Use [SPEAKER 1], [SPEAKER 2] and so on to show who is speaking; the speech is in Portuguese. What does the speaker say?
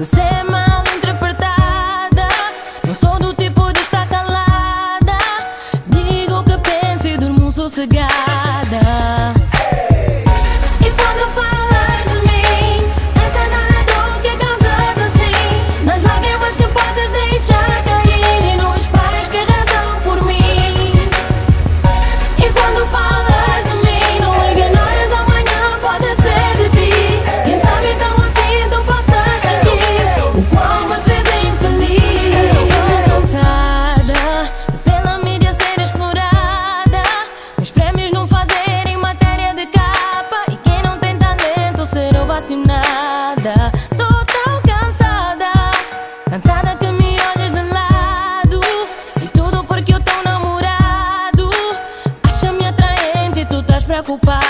[SPEAKER 1] de mal interpretada. Não sou do tipo de estar calada. Digo o que penso e durmo sossegada. quase nada. Tô tão cansada, cansada que me olhas de lado. E tudo porque eu tô namorado. Acha-me atraente, e tu estás preocupada.